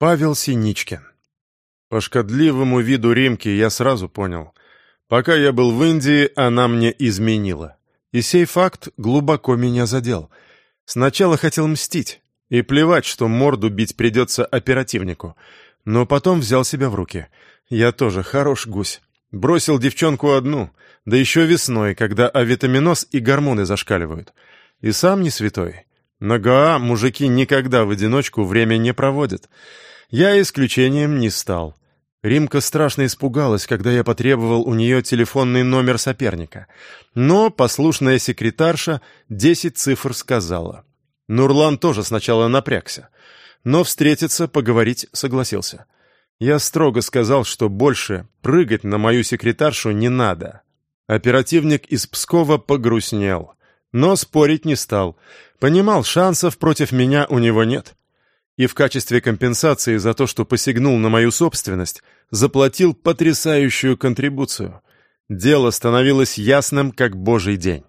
Павел Синичкин. По шкодливому виду Римки я сразу понял. Пока я был в Индии, она мне изменила. И сей факт глубоко меня задел. Сначала хотел мстить. И плевать, что морду бить придется оперативнику. Но потом взял себя в руки. Я тоже хорош гусь. Бросил девчонку одну, да еще весной, когда авитаминоз и гормоны зашкаливают. И сам не святой. На Гоа мужики никогда в одиночку время не проводят. Я исключением не стал. Римка страшно испугалась, когда я потребовал у нее телефонный номер соперника. Но послушная секретарша десять цифр сказала. Нурлан тоже сначала напрягся. Но встретиться, поговорить согласился. Я строго сказал, что больше прыгать на мою секретаршу не надо. Оперативник из Пскова погрустнел. Но спорить не стал. Понимал, шансов против меня у него нет и в качестве компенсации за то, что посягнул на мою собственность, заплатил потрясающую контрибуцию. Дело становилось ясным, как божий день.